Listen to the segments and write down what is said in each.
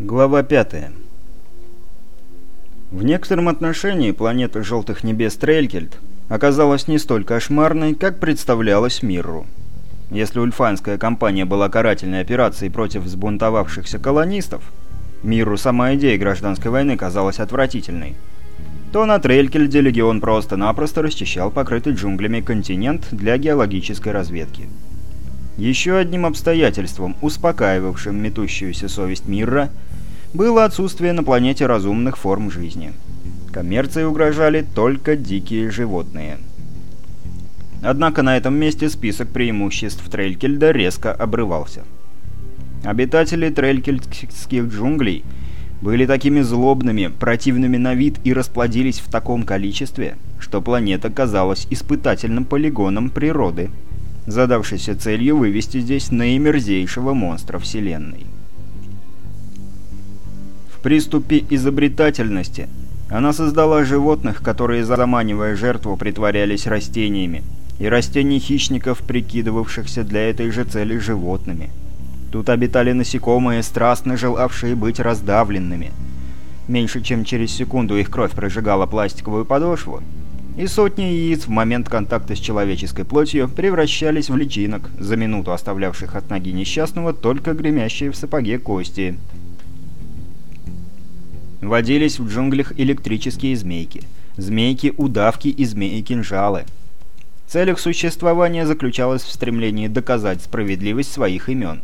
Глава 5. В некотором отношении планета Желтых Небес Трелькельд оказалась не столь кошмарной, как представлялась Мирру. Если ульфанская компания была карательной операцией против взбунтовавшихся колонистов, Мирру сама идея гражданской войны казалась отвратительной, то на Трелькельде легион просто-напросто расчищал покрытый джунглями континент для геологической разведки. Еще одним обстоятельством, успокаивавшим метущуюся совесть Мирра, было отсутствие на планете разумных форм жизни. Коммерции угрожали только дикие животные. Однако на этом месте список преимуществ Трелькельда резко обрывался. Обитатели трелькельдских джунглей были такими злобными, противными на вид и расплодились в таком количестве, что планета казалась испытательным полигоном природы – задавшийся целью вывести здесь наимерзейшего монстра Вселенной. Приступе изобретательности она создала животных, которые, заманивая жертву, притворялись растениями, и растений-хищников, прикидывавшихся для этой же цели животными. Тут обитали насекомые, страстно желавшие быть раздавленными. Меньше чем через секунду их кровь прожигала пластиковую подошву, и сотни яиц в момент контакта с человеческой плотью превращались в личинок, за минуту оставлявших от ноги несчастного только гремящие в сапоге кости. Водились в джунглях электрические змейки. Змейки-удавки и змеи-кинжалы. Цель их существования заключалась в стремлении доказать справедливость своих имен.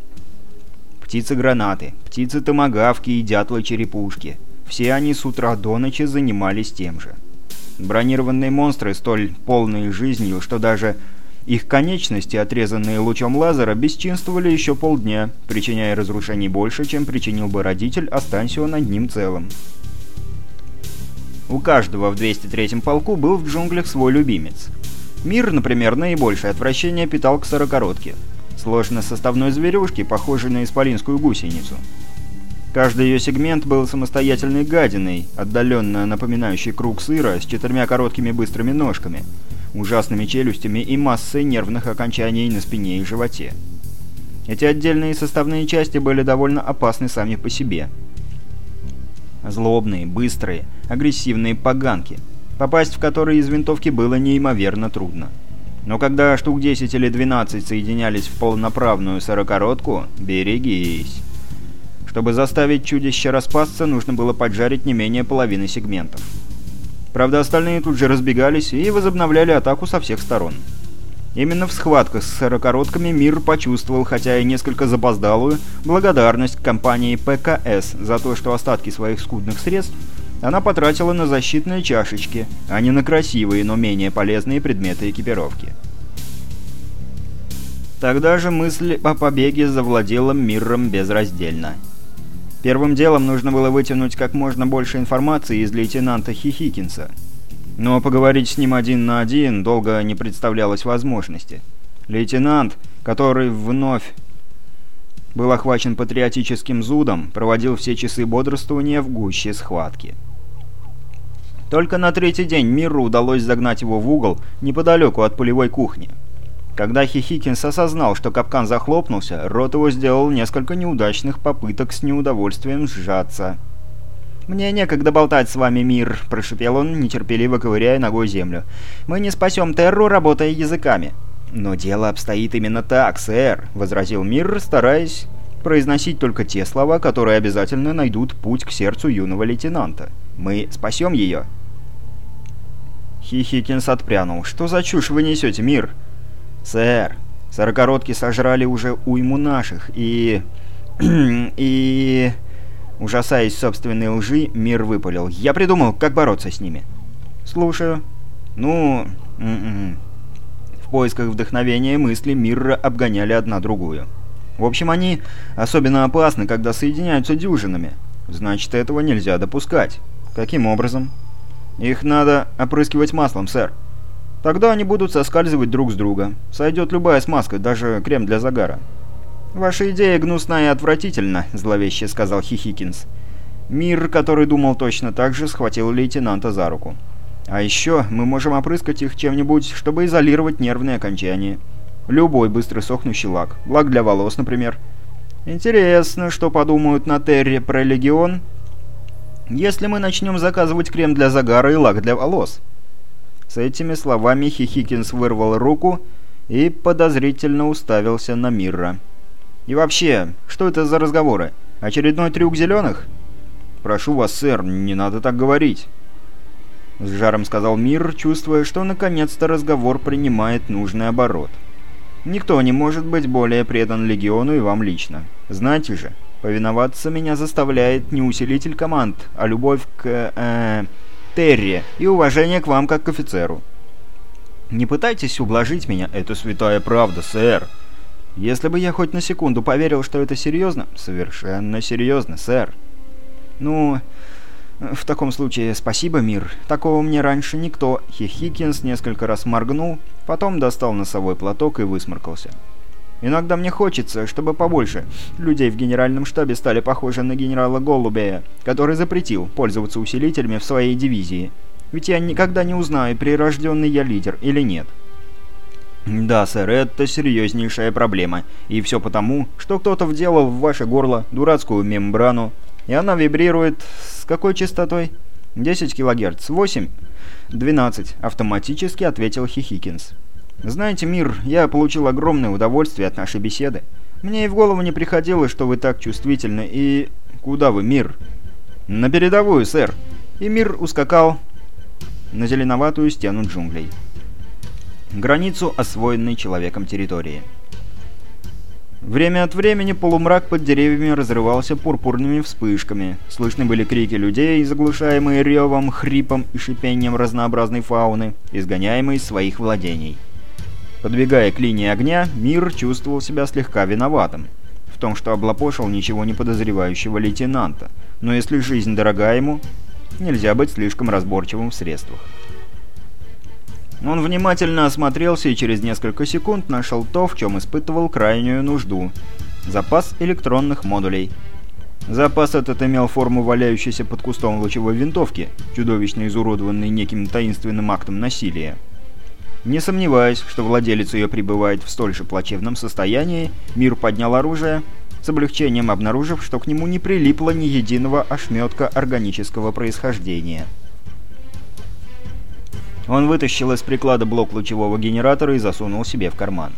Птицы-гранаты, птицы-томагавки и дятлы-черепушки. Все они с утра до ночи занимались тем же. Бронированные монстры, столь полные жизнью, что даже их конечности, отрезанные лучом лазера, бесчинствовали еще полдня, причиняя разрушений больше, чем причинил бы родитель, останься он одним целым. У каждого в 203-м полку был в джунглях свой любимец. Мир, например, наибольшее отвращение питал к сорокоротке. Сложно составной зверюшке, похожей на исполинскую гусеницу. Каждый ее сегмент был самостоятельной гадиной, отдаленно напоминающей круг сыра с четырьмя короткими быстрыми ножками, ужасными челюстями и массой нервных окончаний на спине и животе. Эти отдельные составные части были довольно опасны сами по себе. Злобные, быстрые, агрессивные поганки, попасть в которые из винтовки было неимоверно трудно. Но когда штук 10 или 12 соединялись в полноправную сорокоротку, берегись. Чтобы заставить чудище распасться, нужно было поджарить не менее половины сегментов. Правда, остальные тут же разбегались и возобновляли атаку со всех сторон. Именно в схватках с сорокоротками мир почувствовал, хотя и несколько запоздалую, благодарность компании ПКС за то, что остатки своих скудных средств она потратила на защитные чашечки, а не на красивые, но менее полезные предметы экипировки. Тогда же мысль о побеге завладела миром безраздельно. Первым делом нужно было вытянуть как можно больше информации из лейтенанта Хихикинса. Но поговорить с ним один на один долго не представлялось возможности. Лейтенант, который вновь был охвачен патриотическим зудом, проводил все часы бодрствования в гуще схватки. Только на третий день Миру удалось загнать его в угол неподалеку от полевой кухни. Когда Хихикинс осознал, что капкан захлопнулся, рот его сделал несколько неудачных попыток с неудовольствием сжаться. «Мне некогда болтать с вами, мир», — прошипел он, нетерпеливо ковыряя ногой землю. «Мы не спасем Терру, работая языками». «Но дело обстоит именно так, сэр», — возразил мир, стараясь произносить только те слова, которые обязательно найдут путь к сердцу юного лейтенанта. «Мы спасем ее». Хихикинс отпрянул. «Что за чушь вы несете, мир?» «Сэр, сорокородки сожрали уже уйму наших, и... и...» Ужасаясь собственной лжи, мир выпалил. «Я придумал, как бороться с ними». «Слушаю». «Ну...» м-м-м». В поисках вдохновения мысли Мирра обгоняли одна другую. В общем, они особенно опасны, когда соединяются дюжинами. Значит, этого нельзя допускать. Каким образом? Их надо опрыскивать маслом, сэр. Тогда они будут соскальзывать друг с друга. Сойдет любая смазка, даже крем для загара. «Ваша идея гнусна и отвратительна», — зловеще сказал Хихикинс. Мир, который думал точно так же, схватил лейтенанта за руку. «А еще мы можем опрыскать их чем-нибудь, чтобы изолировать нервные окончания. Любой быстро сохнущий лак. Лак для волос, например. Интересно, что подумают на Терре про Легион, если мы начнем заказывать крем для загара и лак для волос. С этими словами Хихикинс вырвал руку и подозрительно уставился на Мирра. «И вообще, что это за разговоры? Очередной трюк зеленых?» «Прошу вас, сэр, не надо так говорить». С жаром сказал Мир, чувствуя, что наконец-то разговор принимает нужный оборот. «Никто не может быть более предан Легиону и вам лично. Знаете же, повиноваться меня заставляет не усилитель команд, а любовь к... Э, Терри и уважение к вам как к офицеру. Не пытайтесь ублажить меня, это святая правда, сэр. Если бы я хоть на секунду поверил, что это серьезно... Совершенно серьезно, сэр. Ну, в таком случае спасибо, мир. Такого мне раньше никто... Хихикинс несколько раз моргнул, потом достал носовой платок и высморкался. Иногда мне хочется, чтобы побольше людей в генеральном штабе стали похожи на генерала Голубея, который запретил пользоваться усилителями в своей дивизии. Ведь я никогда не узнаю, прирожденный я лидер или нет. Да, сэр, это серьезнейшая проблема. И все потому, что кто-то вделал в ваше горло дурацкую мембрану, и она вибрирует с какой частотой? 10 килогерц. 8? 12, автоматически ответил Хихикинс. «Знаете, Мир, я получил огромное удовольствие от нашей беседы. Мне и в голову не приходило, что вы так чувствительны, и... Куда вы, Мир?» «На передовую, сэр!» И Мир ускакал на зеленоватую стену джунглей. Границу освоенной человеком территории. Время от времени полумрак под деревьями разрывался пурпурными вспышками. Слышны были крики людей, заглушаемые ревом, хрипом и шипением разнообразной фауны, изгоняемые из своих владений. Подбегая к линии огня, Мир чувствовал себя слегка виноватым в том, что облапошил ничего не подозревающего лейтенанта. Но если жизнь дорога ему, нельзя быть слишком разборчивым в средствах. Он внимательно осмотрелся и через несколько секунд нашел то, в чем испытывал крайнюю нужду. Запас электронных модулей. Запас этот имел форму валяющейся под кустом лучевой винтовки, чудовищно изуродованной неким таинственным актом насилия. Не сомневаясь, что владелец ее пребывает в столь же плачевном состоянии, Мир поднял оружие, с облегчением обнаружив, что к нему не прилипло ни единого ошметка органического происхождения. Он вытащил из приклада блок лучевого генератора и засунул себе в карман.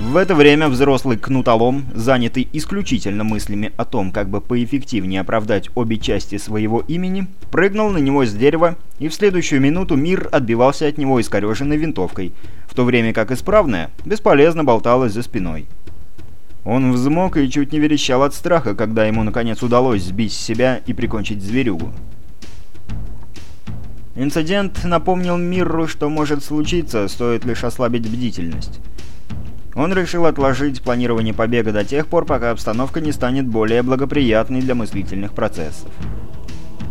В это время взрослый кнутолом, занятый исключительно мыслями о том, как бы поэффективнее оправдать обе части своего имени, прыгнул на него с дерева, и в следующую минуту мир отбивался от него искореженной винтовкой, в то время как исправная бесполезно болталась за спиной. Он взмок и чуть не верещал от страха, когда ему наконец удалось сбить себя и прикончить зверюгу. Инцидент напомнил Мирру, что может случиться, стоит лишь ослабить бдительность. Он решил отложить планирование побега до тех пор, пока обстановка не станет более благоприятной для мыслительных процессов.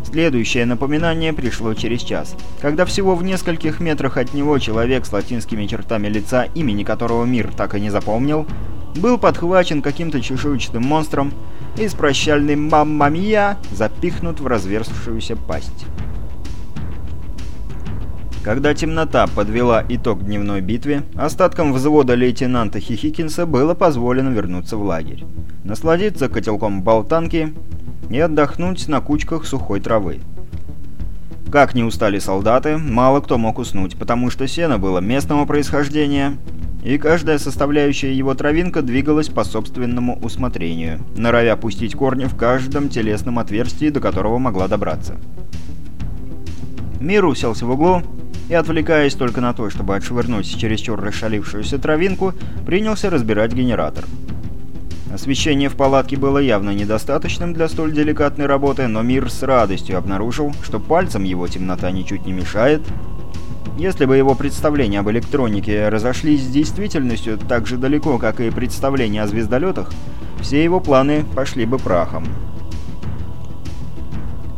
Следующее напоминание пришло через час, когда всего в нескольких метрах от него человек с латинскими чертами лица, имени которого мир так и не запомнил, был подхвачен каким-то чешуйчатым монстром и с прощальной «мамма мия» запихнут в разверзшуюся пасть. Когда темнота подвела итог дневной битве, остаткам взвода лейтенанта Хихикинса было позволено вернуться в лагерь, насладиться котелком болтанки и отдохнуть на кучках сухой травы. Как не устали солдаты, мало кто мог уснуть, потому что сено было местного происхождения, и каждая составляющая его травинка двигалась по собственному усмотрению, норовя пустить корни в каждом телесном отверстии, до которого могла добраться. Мир уселся в углу и, отвлекаясь только на то, чтобы отшвырнуть чересчур расшалившуюся травинку, принялся разбирать генератор. Освещение в палатке было явно недостаточным для столь деликатной работы, но Мир с радостью обнаружил, что пальцем его темнота ничуть не мешает. Если бы его представления об электронике разошлись с действительностью так же далеко, как и представления о звездолетах, все его планы пошли бы прахом.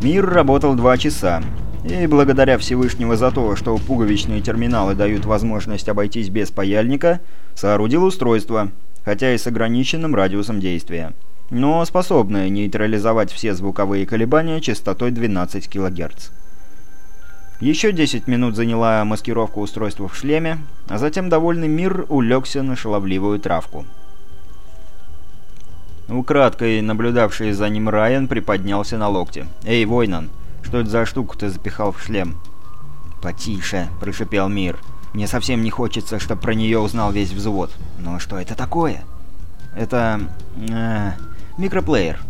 Мир работал два часа, и благодаря Всевышнего за то, что пуговичные терминалы дают возможность обойтись без паяльника, соорудил устройство, хотя и с ограниченным радиусом действия, но способное нейтрализовать все звуковые колебания частотой 12 кГц. Еще 10 минут заняла маскировка устройства в шлеме, а затем довольный мир улегся на шаловливую травку. Украдкой наблюдавший за ним Райан приподнялся на локте. «Эй, Войнан, что это за штуку ты запихал в шлем?» «Потише», — прошипел Мир. «Мне совсем не хочется, чтобы про нее узнал весь взвод. Но что это такое?» «Это... Э, микроплеер».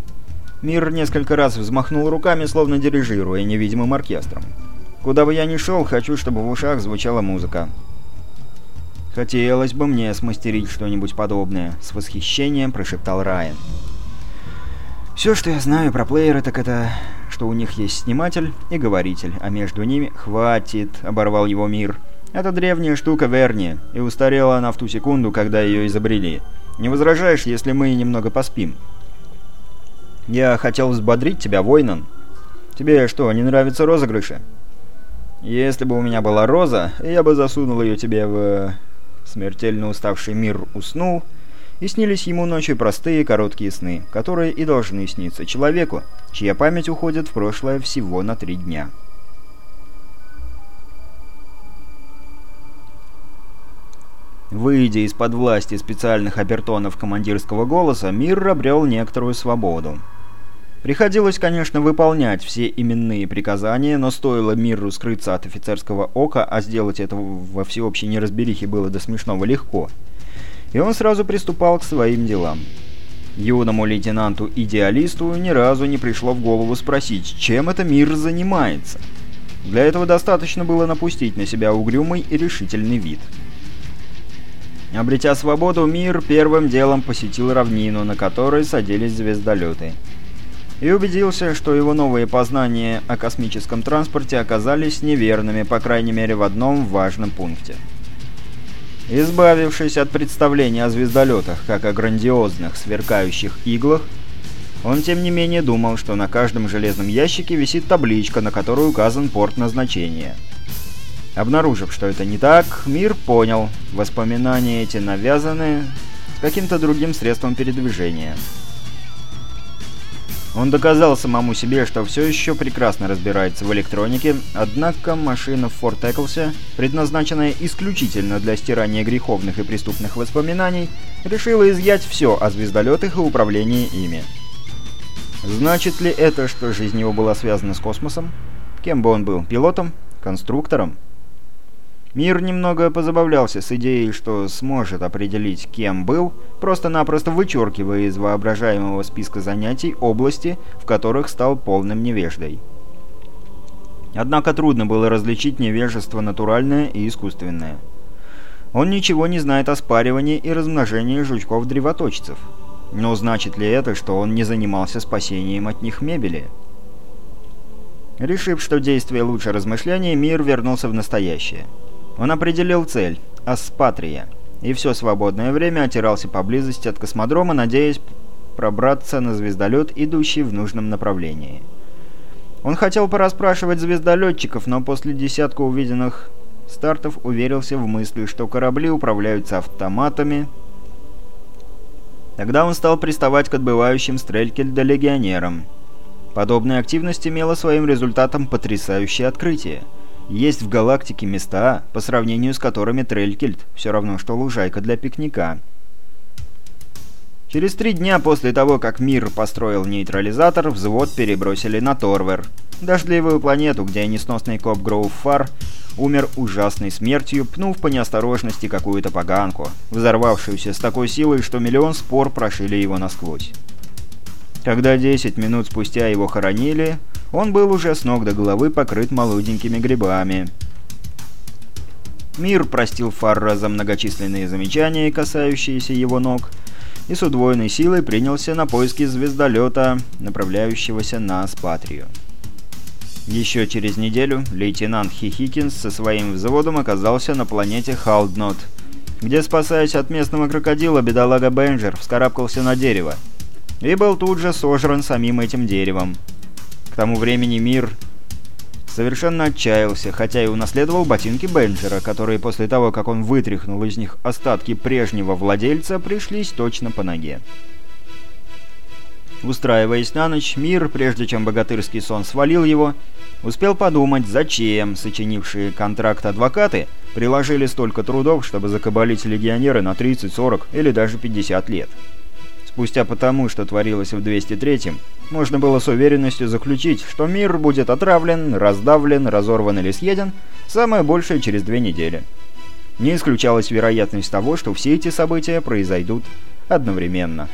Мир несколько раз взмахнул руками, словно дирижируя невидимым оркестром. «Куда бы я ни шел, хочу, чтобы в ушах звучала музыка. «Хотелось бы мне смастерить что-нибудь подобное», — с восхищением прошептал Райан. «Все, что я знаю про плееры, так это, что у них есть сниматель и говоритель, а между ними хватит», — оборвал его мир. «Это древняя штука Верни, и устарела она в ту секунду, когда ее изобрели. Не возражаешь, если мы немного поспим?» «Я хотел взбодрить тебя, Войнан. Тебе что, не нравятся розыгрыши?» «Если бы у меня была роза, я бы засунул ее тебе в...» Смертельно уставший мир уснул, и снились ему ночью простые короткие сны, которые и должны сниться человеку, чья память уходит в прошлое всего на три дня. Выйдя из-под власти специальных обертонов командирского голоса, мир обрел некоторую свободу. Приходилось, конечно, выполнять все именные приказания, но стоило миру скрыться от офицерского ока, а сделать это во всеобщей неразберихе было до смешного легко. И он сразу приступал к своим делам. Юному лейтенанту-идеалисту ни разу не пришло в голову спросить, чем это мир занимается. Для этого достаточно было напустить на себя угрюмый и решительный вид. Обретя свободу, мир первым делом посетил равнину, на которой садились звездолеты и убедился, что его новые познания о космическом транспорте оказались неверными, по крайней мере в одном важном пункте. Избавившись от представления о звездолетах как о грандиозных сверкающих иглах, он тем не менее думал, что на каждом железном ящике висит табличка, на которой указан порт назначения. Обнаружив, что это не так, мир понял, воспоминания эти навязаны каким-то другим средством передвижения – он доказал самому себе, что все еще прекрасно разбирается в электронике, однако машина в Форт Эклсе, предназначенная исключительно для стирания греховных и преступных воспоминаний, решила изъять все о звездолетах и управлении ими. Значит ли это, что жизнь его была связана с космосом? Кем бы он был? Пилотом? Конструктором? Мир немного позабавлялся с идеей, что сможет определить, кем был, просто-напросто вычеркивая из воображаемого списка занятий области, в которых стал полным невеждой. Однако трудно было различить невежество натуральное и искусственное. Он ничего не знает о спаривании и размножении жучков-древоточцев. Но значит ли это, что он не занимался спасением от них мебели? Решив, что действие лучше размышления, мир вернулся в настоящее. Он определил цель – Аспатрия, и все свободное время отирался поблизости от космодрома, надеясь пробраться на звездолет, идущий в нужном направлении. Он хотел порасспрашивать звездолетчиков, но после десятка увиденных стартов уверился в мысли, что корабли управляются автоматами. Тогда он стал приставать к отбывающим стрелькельда-легионерам. Подобная активность имела своим результатом потрясающее открытие – есть в галактике места, по сравнению с которыми Трелькельд все равно, что лужайка для пикника. Через три дня после того, как мир построил нейтрализатор, взвод перебросили на Торвер, дождливую планету, где несносный коп Гроув Фар умер ужасной смертью, пнув по неосторожности какую-то поганку, взорвавшуюся с такой силой, что миллион спор прошили его насквозь. Когда 10 минут спустя его хоронили, он был уже с ног до головы покрыт молоденькими грибами. Мир простил Фарра за многочисленные замечания, касающиеся его ног, и с удвоенной силой принялся на поиски звездолета, направляющегося на Аспатрию. Еще через неделю лейтенант Хихикинс со своим взводом оказался на планете Халднот, где, спасаясь от местного крокодила, бедолага Бенджер вскарабкался на дерево и был тут же сожран самим этим деревом. К тому времени мир совершенно отчаялся, хотя и унаследовал ботинки Бенджера, которые после того, как он вытряхнул из них остатки прежнего владельца, пришлись точно по ноге. Устраиваясь на ночь, мир, прежде чем богатырский сон свалил его, успел подумать, зачем сочинившие контракт адвокаты приложили столько трудов, чтобы закабалить легионеры на 30, 40 или даже 50 лет. Спустя по тому, что творилось в 203-м, можно было с уверенностью заключить, что мир будет отравлен, раздавлен, разорван или съеден самое большее через две недели. Не исключалась вероятность того, что все эти события произойдут одновременно.